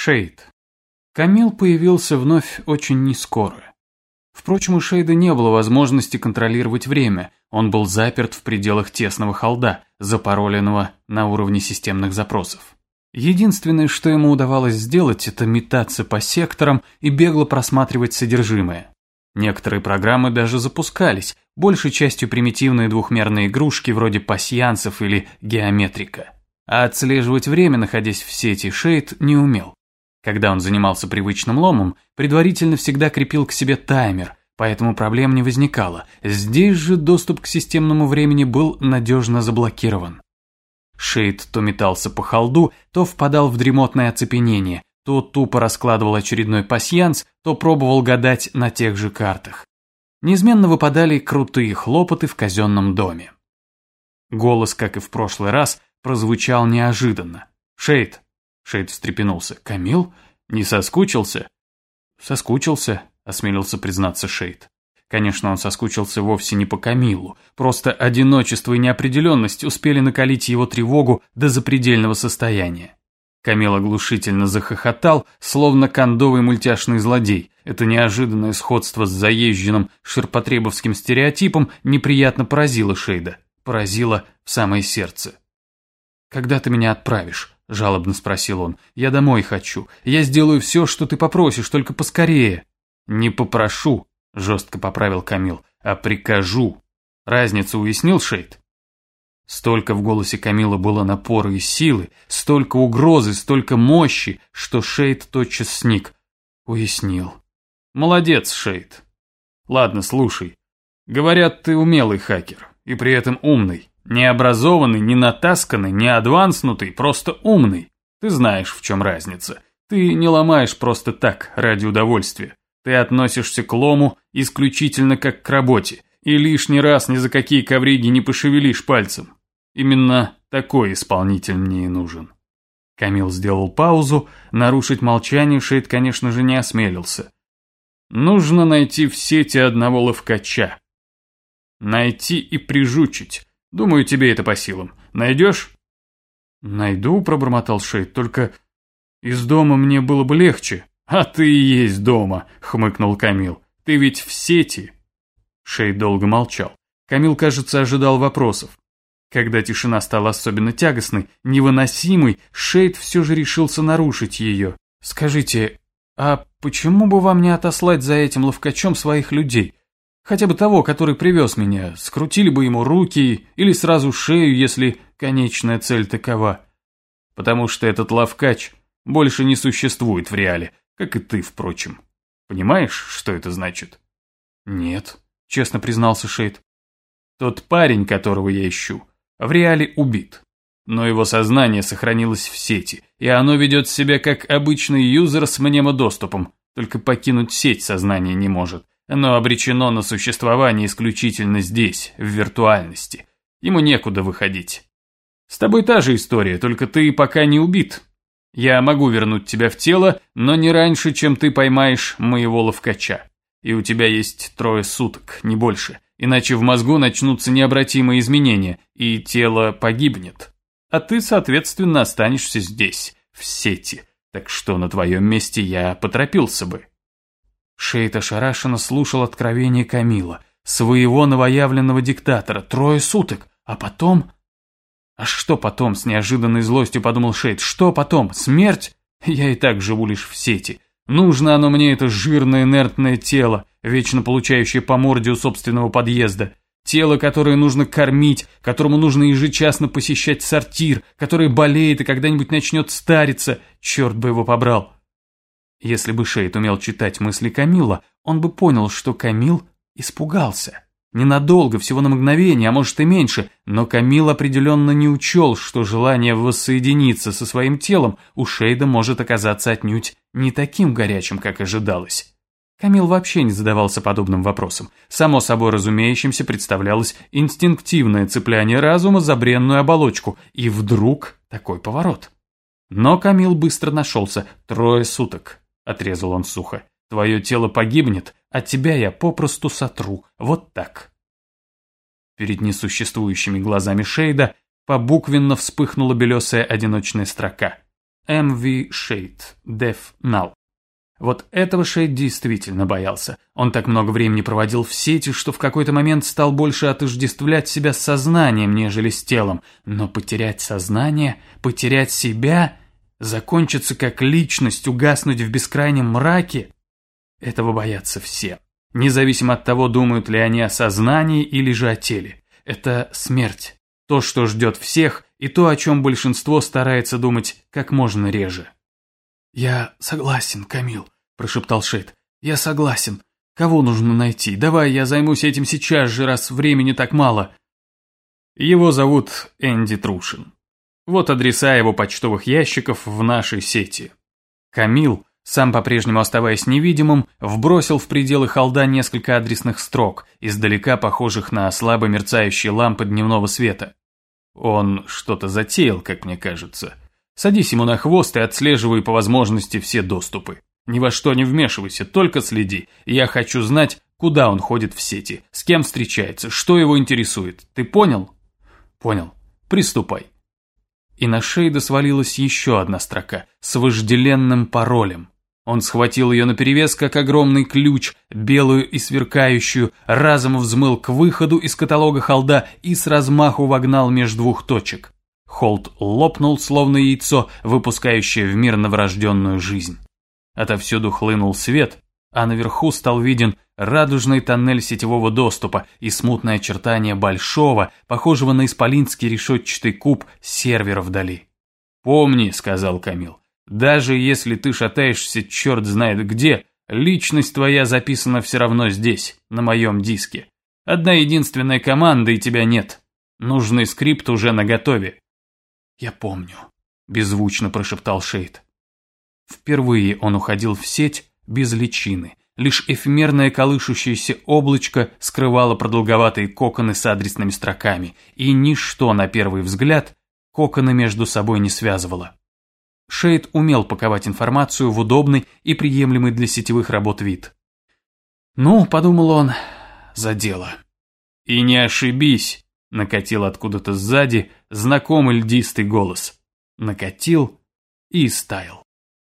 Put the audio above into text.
Шейд. Камил появился вновь очень нескоро. Впрочем, у Шейда не было возможности контролировать время, он был заперт в пределах тесного холда, запароленного на уровне системных запросов. Единственное, что ему удавалось сделать, это метаться по секторам и бегло просматривать содержимое. Некоторые программы даже запускались, большей частью примитивные двухмерные игрушки вроде пасьянцев или геометрика. А отслеживать время, находясь в сети, Шейд не умел. Когда он занимался привычным ломом, предварительно всегда крепил к себе таймер, поэтому проблем не возникало. Здесь же доступ к системному времени был надежно заблокирован. Шейд то метался по холду, то впадал в дремотное оцепенение, то тупо раскладывал очередной пасьянс, то пробовал гадать на тех же картах. Неизменно выпадали крутые хлопоты в казенном доме. Голос, как и в прошлый раз, прозвучал неожиданно. «Шейд, Шейд встрепенулся. «Камил? Не соскучился?» «Соскучился», — осмелился признаться Шейд. Конечно, он соскучился вовсе не по Камилу, просто одиночество и неопределенность успели накалить его тревогу до запредельного состояния. Камил оглушительно захохотал, словно кондовый мультяшный злодей. Это неожиданное сходство с заезженным ширпотребовским стереотипом неприятно поразило Шейда. Поразило в самое сердце. «Когда ты меня отправишь?» – жалобно спросил он. «Я домой хочу. Я сделаю все, что ты попросишь, только поскорее». «Не попрошу», – жестко поправил Камил, – «а прикажу». Разницу уяснил Шейд? Столько в голосе Камила было напора и силы, столько угрозы, столько мощи, что Шейд тотчас сник. Уяснил. «Молодец, Шейд. Ладно, слушай. Говорят, ты умелый хакер, и при этом умный. Не образованный, не натасканный, не адванснутый, просто умный. Ты знаешь, в чем разница. Ты не ломаешь просто так, ради удовольствия. Ты относишься к лому исключительно как к работе, и лишний раз ни за какие ковриги не пошевелишь пальцем. Именно такой исполнитель мне и нужен. Камил сделал паузу, нарушить молчание Шейд, конечно же, не осмелился. Нужно найти в сети одного ловкача. Найти и прижучить, Думаю, тебе это по силам. Найдешь?» «Найду», — пробормотал Шейд, — «только из дома мне было бы легче». «А ты и есть дома», — хмыкнул Камил. «Ты ведь в сети». Шейд долго молчал. Камил, кажется, ожидал вопросов. Когда тишина стала особенно тягостной, невыносимой, Шейд все же решился нарушить ее. «Скажите, а почему бы вам не отослать за этим ловкачом своих людей? Хотя бы того, который привез меня, скрутили бы ему руки или сразу шею, если конечная цель такова. Потому что этот лавкач больше не существует в реале, как и ты, впрочем. Понимаешь, что это значит? Нет, честно признался Шейд. Тот парень, которого я ищу, в реале убит. Но его сознание сохранилось в сети, и оно ведет себя как обычный юзер с мнемодоступом, только покинуть сеть сознание не может. Оно обречено на существование исключительно здесь, в виртуальности. Ему некуда выходить. С тобой та же история, только ты пока не убит. Я могу вернуть тебя в тело, но не раньше, чем ты поймаешь моего ловкача. И у тебя есть трое суток, не больше. Иначе в мозгу начнутся необратимые изменения, и тело погибнет. А ты, соответственно, останешься здесь, в сети. Так что на твоем месте я поторопился бы. Шейд ошарашенно слушал откровение Камила, своего новоявленного диктатора, трое суток, а потом... А что потом, с неожиданной злостью подумал Шейд, что потом, смерть? Я и так живу лишь в сети. Нужно оно мне это жирное инертное тело, вечно получающее по морде у собственного подъезда. Тело, которое нужно кормить, которому нужно ежечасно посещать сортир, которое болеет и когда-нибудь начнет стариться, черт бы его побрал. Если бы Шейд умел читать мысли Камила, он бы понял, что Камил испугался. Ненадолго, всего на мгновение, а может и меньше, но Камил определенно не учел, что желание воссоединиться со своим телом у Шейда может оказаться отнюдь не таким горячим, как ожидалось. Камил вообще не задавался подобным вопросом. Само собой разумеющимся представлялось инстинктивное цепляние разума за бренную оболочку, и вдруг такой поворот. Но Камил быстро нашелся, трое суток отрезал он сухо. Твое тело погибнет, а тебя я попросту сотру. Вот так. Перед несуществующими глазами Шейда побуквенно вспыхнула белесая одиночная строка. MV Shade, Deaf Null. Вот этого Шейд действительно боялся. Он так много времени проводил в сети, что в какой-то момент стал больше отождествлять себя с сознанием, нежели с телом. Но потерять сознание, потерять себя, закончиться как личность, угаснуть в бескрайнем мраке – этого боятся все. Независимо от того, думают ли они о сознании или же о теле. Это смерть. То, что ждет всех, и то, о чем большинство старается думать как можно реже. «Я согласен, Камил», – прошептал Шейд. «Я согласен. Кого нужно найти? Давай я займусь этим сейчас же, раз времени так мало». Его зовут Энди Трушин. Вот адреса его почтовых ящиков в нашей сети. Камил, сам по-прежнему оставаясь невидимым, вбросил в пределы холда несколько адресных строк, издалека похожих на слабо мерцающие лампы дневного света. Он что-то затеял, как мне кажется. Садись ему на хвост и отслеживай по возможности все доступы. Ни во что не вмешивайся, только следи. Я хочу знать, куда он ходит в сети, с кем встречается, что его интересует. Ты понял? Понял. Приступай. И на Шейда свалилась еще одна строка с вожделенным паролем. Он схватил ее наперевес, как огромный ключ, белую и сверкающую, разом взмыл к выходу из каталога холда и с размаху вогнал между двух точек. Холд лопнул, словно яйцо, выпускающее в мир новорожденную жизнь. Отовсюду хлынул свет, а наверху стал виден радужный тоннель сетевого доступа и смутное очертание большого, похожего на исполинский решетчатый куб, сервера вдали. «Помни», — сказал Камил, — «даже если ты шатаешься черт знает где, личность твоя записана все равно здесь, на моем диске. Одна единственная команда, и тебя нет. Нужный скрипт уже наготове. «Я помню», – беззвучно прошептал Шейд. Впервые он уходил в сеть без личины. Лишь эфемерное колышущееся облачко скрывало продолговатые коконы с адресными строками, и ничто, на первый взгляд, коконы между собой не связывало. Шейд умел паковать информацию в удобный и приемлемый для сетевых работ вид. «Ну», — подумал он, — «за дело». «И не ошибись», Накатил откуда-то сзади знакомый льдистый голос. Накатил и стаял.